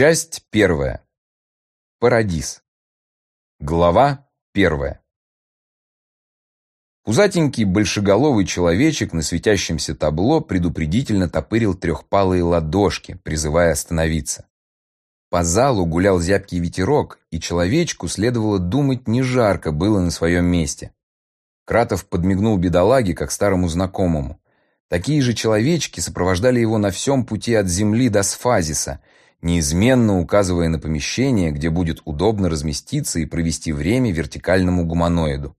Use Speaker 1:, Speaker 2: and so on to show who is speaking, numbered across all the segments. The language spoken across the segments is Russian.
Speaker 1: Часть первая. Парадис. Глава первая. Пузатенький большеголовый человечек на светящемся табло предупредительно топырил трехпалые ладошки, призывая остановиться. По залу гулял зябкий ветерок, и человечку следовало думать, не жарко было на своем месте. Кратов подмигнул бедолаге, как старому знакомому. Такие же человечки сопровождали его на всем пути от земли до Сфазиса – неизменно указывая на помещение, где будет удобно разместиться и провести время вертикальному гуманоиду.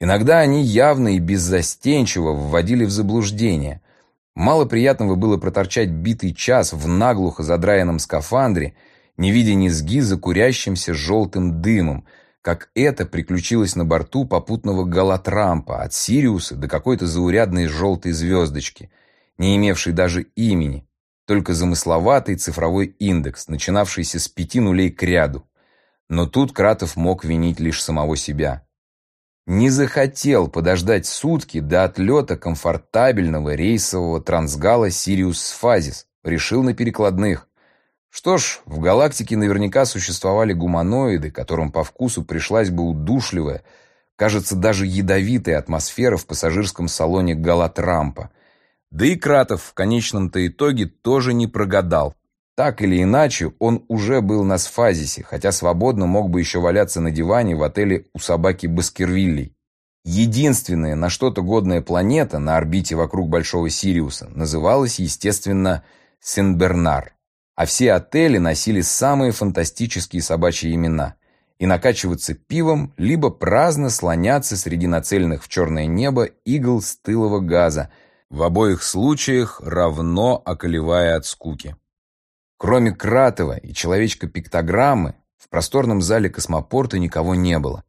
Speaker 1: Иногда они явно и беззастенчиво вводили в заблуждение. Мало приятного было проторчать битый час в наглухо задраенном скафандре, не видя низги за курящимся желтым дымом, как это приключилось на борту попутного Галатрампа от Сириуса до какой-то заурядной желтой звездочки, не имевшей даже имени, только замысловатый цифровой индекс, начинавшийся с пяти нулей к ряду. Но тут Кратов мог винить лишь самого себя. Не захотел подождать сутки до отлета комфортабельного рейсового трансгала «Сириус-Фазис», решил на перекладных. Что ж, в галактике наверняка существовали гуманоиды, которым по вкусу пришлась бы удушливая, кажется, даже ядовитая атмосфера в пассажирском салоне Галатрампа – да и Кратов в конечном-то итоге тоже не прогадал. Так или иначе, он уже был на сфазисе, хотя свободно мог бы еще валяться на диване в отеле у собаки Баскервиллей. Единственная на что-то годная планета на орбите вокруг Большого Сириуса называлась, естественно, Сен-Бернар. А все отели носили самые фантастические собачьи имена. И накачиваться пивом, либо праздно слоняться среди нацеленных в черное небо игл стылого газа – в обоих случаях равно околевая от скуки. Кроме Кратова и человечка-пиктограммы, в просторном зале космопорта никого не было.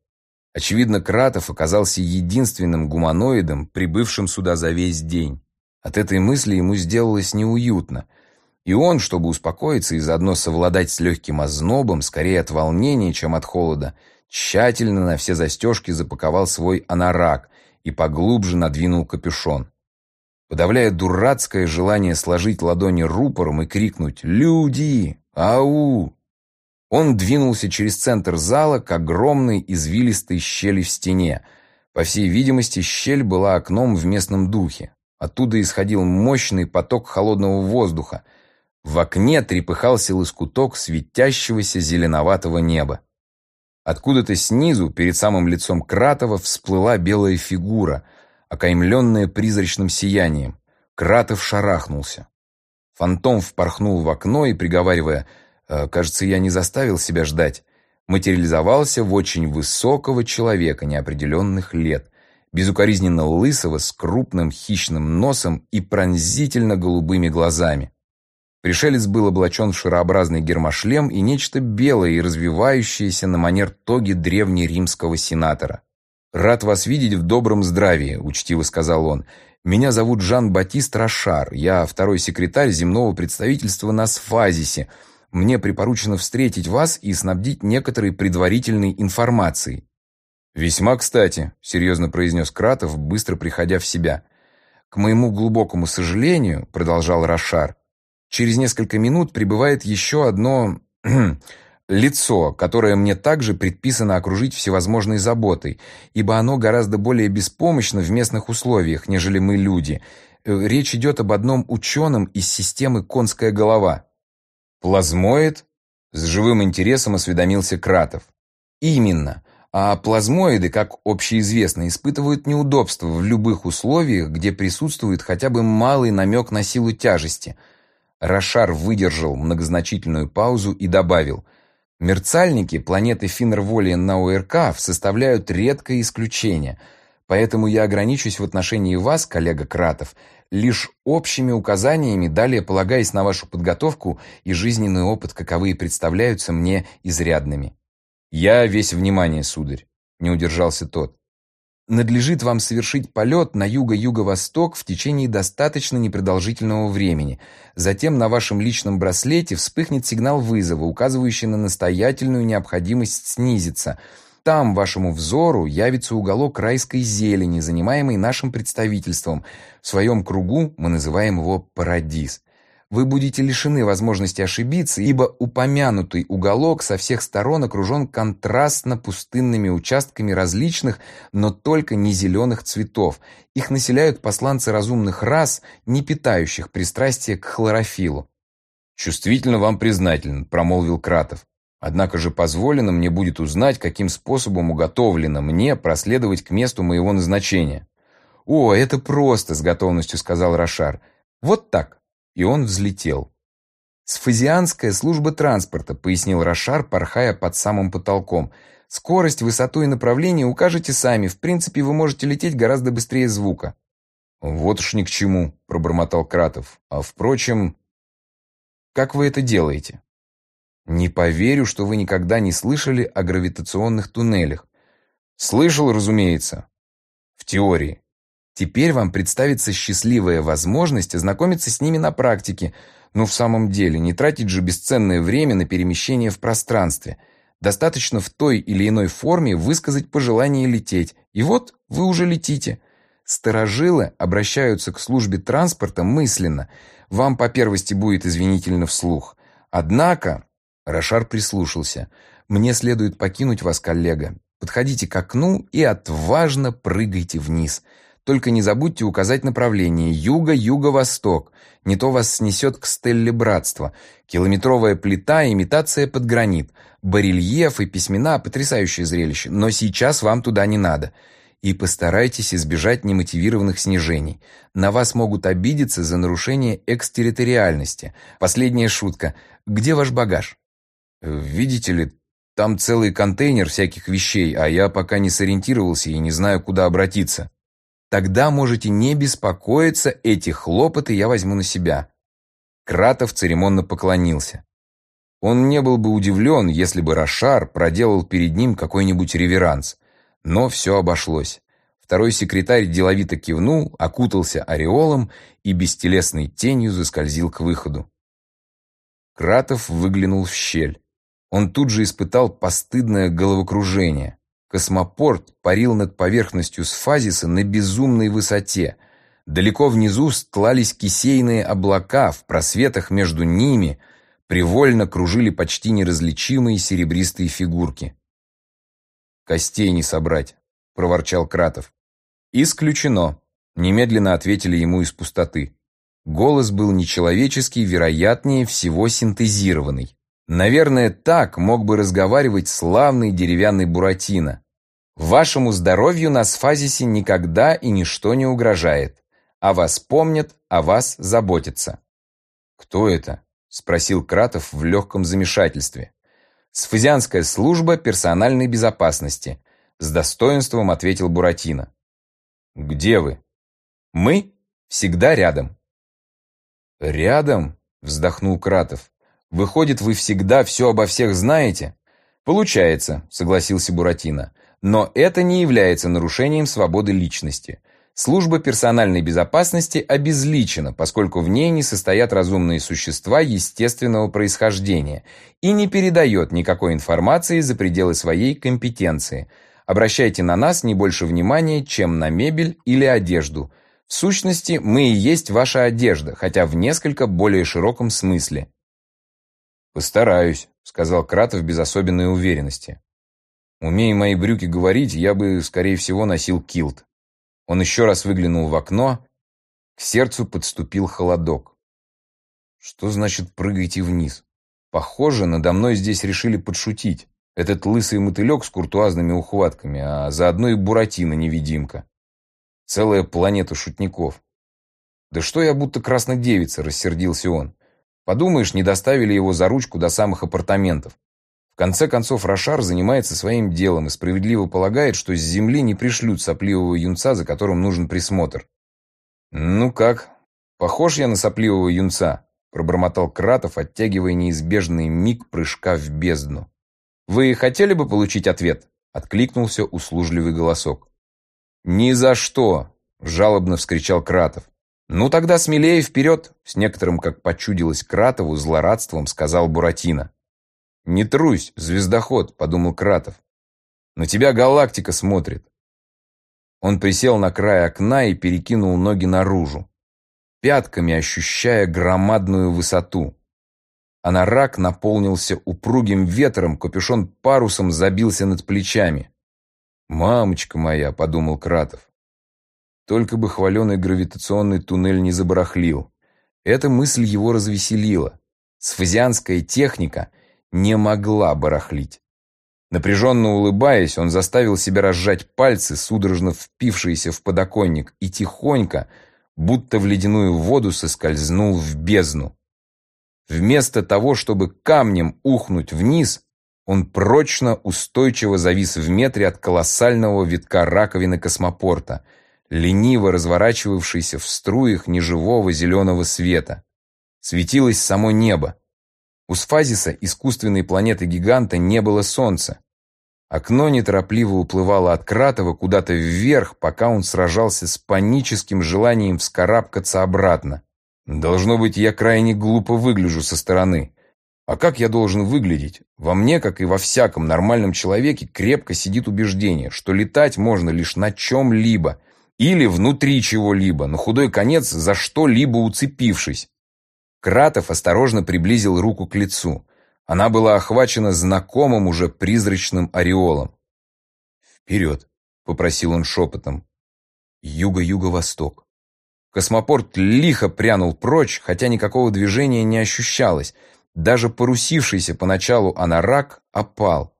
Speaker 1: Очевидно, Кратов оказался единственным гуманоидом, прибывшим сюда за весь день. От этой мысли ему сделалось неуютно, и он, чтобы успокоиться и заодно совладать с легким ознобом, скорее от волнения, чем от холода, тщательно на все застежки запаковал свой анорак и поглубже надвинул капюшон подавляя дурацкое желание сложить ладони рупором и крикнуть «Люди! Ау!». Он двинулся через центр зала к огромной извилистой щели в стене. По всей видимости, щель была окном в местном духе. Оттуда исходил мощный поток холодного воздуха. В окне трепыхался лоскуток светящегося зеленоватого неба. Откуда-то снизу, перед самым лицом Кратова, всплыла белая фигура — окаймленное призрачным сиянием. Кратов шарахнулся. Фантом впорхнул в окно и, приговаривая «Э, «Кажется, я не заставил себя ждать», материализовался в очень высокого человека неопределенных лет, безукоризненно лысого, с крупным хищным носом и пронзительно голубыми глазами. Пришелец был облачен в шарообразный гермошлем и нечто белое и развивающееся на манер тоги древнеримского сенатора. «Рад вас видеть в добром здравии», — учтиво сказал он. «Меня зовут Жан-Батист Рошар. Я второй секретарь земного представительства на Сфазисе. Мне припоручено встретить вас и снабдить некоторой предварительной информацией». «Весьма кстати», — серьезно произнес Кратов, быстро приходя в себя. «К моему глубокому сожалению», — продолжал Рошар, «через несколько минут прибывает еще одно лицо, которое мне также предписано окружить всевозможной заботой, ибо оно гораздо более беспомощно в местных условиях, нежели мы люди. Э, речь идет об одном ученом из системы «Конская голова». «Плазмоид?» — с живым интересом осведомился Кратов. «Именно. А плазмоиды, как общеизвестно, испытывают неудобства в любых условиях, где присутствует хотя бы малый намек на силу тяжести». Рошар выдержал многозначительную паузу и добавил – Мерцальники планеты Финнер-Волиен на УРК составляют редкое исключение, поэтому я ограничусь в отношении вас, коллега Кратов, лишь общими указаниями, далее полагаясь на вашу подготовку и жизненный опыт, каковые представляются мне изрядными. Я весь внимание, сударь, не удержался тот надлежит вам совершить полет на юго-юго-восток в течение достаточно непродолжительного времени. Затем на вашем личном браслете вспыхнет сигнал вызова, указывающий на настоятельную необходимость снизиться. Там вашему взору явится уголок райской зелени, занимаемый нашим представительством. В своем кругу мы называем его «Парадис». Вы будете лишены возможности ошибиться, ибо упомянутый уголок со всех сторон окружен контрастно-пустынными участками различных, но только не зеленых цветов. Их населяют посланцы разумных рас, не питающих пристрастия к хлорофилу.
Speaker 2: «Чувствительно вам признателен», — промолвил Кратов. «Однако же позволено мне будет узнать, каким способом уготовлено мне проследовать к месту моего назначения».
Speaker 1: «О, это просто», — с готовностью сказал Рошар. «Вот так и он взлетел. «Сфазианская служба транспорта», — пояснил Рошар, порхая под самым потолком. «Скорость, высоту и направление укажете сами. В принципе, вы можете лететь гораздо быстрее звука».
Speaker 2: «Вот уж ни к чему», — пробормотал Кратов. «А впрочем...»
Speaker 1: «Как вы это делаете?» «Не поверю, что вы никогда не слышали о гравитационных туннелях».
Speaker 2: «Слышал, разумеется. В теории.
Speaker 1: Теперь вам представится счастливая возможность ознакомиться с ними на практике. Но в самом деле, не тратить же бесценное время на перемещение в пространстве. Достаточно в той или иной форме высказать пожелание лететь. И вот вы уже летите. Старожилы обращаются к службе транспорта мысленно. Вам по первости будет извинительно вслух. Однако, Рошар прислушался. Мне следует покинуть вас, коллега. Подходите к окну и отважно прыгайте вниз. Только не забудьте указать направление. Юго-юго-восток. Не то вас снесет к стелле братства. Километровая плита, имитация под гранит. Барельеф и письмена – потрясающее зрелище. Но сейчас вам туда не надо. И постарайтесь избежать немотивированных снижений. На вас могут обидеться за нарушение экстерриториальности. Последняя шутка. Где ваш багаж?
Speaker 2: Видите ли, там целый контейнер всяких вещей, а я пока не сориентировался и не знаю, куда обратиться.
Speaker 1: Тогда можете не беспокоиться, эти хлопоты я возьму на себя».
Speaker 2: Кратов церемонно поклонился. Он не был бы удивлен, если бы Рошар проделал перед ним какой-нибудь реверанс. Но все обошлось. Второй секретарь деловито кивнул, окутался ореолом и бестелесной тенью заскользил к выходу. Кратов выглянул в щель. Он тут же испытал постыдное головокружение. Космопорт парил над поверхностью сфазиса на безумной высоте. Далеко внизу стлались кисейные облака, в просветах между ними привольно кружили почти неразличимые серебристые фигурки.
Speaker 1: «Костей не собрать», — проворчал Кратов.
Speaker 2: «Исключено», — немедленно ответили ему из пустоты. Голос был нечеловеческий, вероятнее всего синтезированный. Наверное, так мог бы разговаривать славный деревянный Буратино. Вашему здоровью на сфазисе никогда и ничто не угрожает. О вас помнят, о вас заботятся.
Speaker 1: Кто это? Спросил Кратов в легком замешательстве.
Speaker 2: Сфазианская служба персональной безопасности. С достоинством ответил Буратино.
Speaker 1: Где вы?
Speaker 2: Мы всегда рядом.
Speaker 1: Рядом? Вздохнул Кратов. Выходит, вы всегда все обо всех знаете?
Speaker 2: Получается, согласился Буратино. Но это не является нарушением свободы личности. Служба персональной безопасности обезличена, поскольку в ней не состоят разумные существа естественного происхождения и не передает никакой информации за пределы своей компетенции. Обращайте на нас не больше внимания, чем на мебель или одежду. В сущности, мы и есть ваша одежда, хотя в несколько более широком смысле.
Speaker 1: «Постараюсь», — сказал Кратов без особенной уверенности. «Умея мои брюки говорить, я бы, скорее всего, носил килт». Он еще раз выглянул в окно. К сердцу подступил холодок. «Что значит прыгайте вниз? Похоже, надо мной здесь решили подшутить. Этот лысый мотылек с куртуазными ухватками, а заодно и Буратино-невидимка. Целая планета шутников. Да что я будто красная девица, рассердился он. Подумаешь, не доставили его за ручку до самых апартаментов. В конце концов, Рошар занимается своим делом и справедливо полагает, что с земли не пришлют сопливого юнца, за которым нужен присмотр. «Ну как, похож я на сопливого юнца?» пробормотал Кратов, оттягивая неизбежный миг прыжка в бездну. «Вы хотели бы получить ответ?» откликнулся услужливый голосок. «Ни за что!» жалобно вскричал Кратов. «Ну тогда смелее вперед!» С некоторым, как почудилось Кратову, злорадством сказал Буратино. «Не трусь, звездоход», — подумал Кратов. «На тебя галактика смотрит». Он присел на край окна и перекинул ноги наружу. пятками ощущая громадную высоту. Анарак наполнился упругим ветром, капюшон парусом забился над плечами. «Мамочка моя», — подумал Кратов. Только бы хваленый гравитационный туннель не забарахлил. Эта мысль его развеселила. Сфазианская техника не могла барахлить. Напряженно улыбаясь, он заставил себя разжать пальцы, судорожно впившиеся в подоконник, и тихонько, будто в ледяную воду, соскользнул в бездну. Вместо того, чтобы камнем ухнуть вниз, он прочно, устойчиво завис в метре от колоссального витка раковины космопорта, лениво разворачивавшейся в струях неживого зеленого света. Светилось само небо. У Сфазиса, искусственной планеты-гиганта, не было солнца. Окно неторопливо уплывало от Кратова куда-то вверх, пока он сражался с паническим желанием вскарабкаться обратно. Должно быть, я крайне глупо выгляжу со стороны. А как я должен выглядеть? Во мне, как и во всяком нормальном человеке, крепко сидит убеждение, что летать можно лишь на чем-либо или внутри чего-либо, на худой конец за что-либо уцепившись. Кратов осторожно приблизил руку к лицу. Она была охвачена знакомым уже призрачным ореолом. «Вперед!» — попросил он шепотом. «Юго-юго-восток». Космопорт лихо прянул прочь, хотя никакого движения не ощущалось. Даже порусившийся поначалу анарак опал.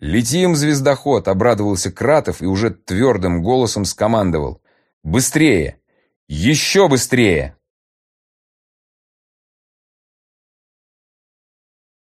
Speaker 1: «Летим, звездоход!» — обрадовался Кратов и уже твердым голосом скомандовал. «Быстрее! Еще быстрее!»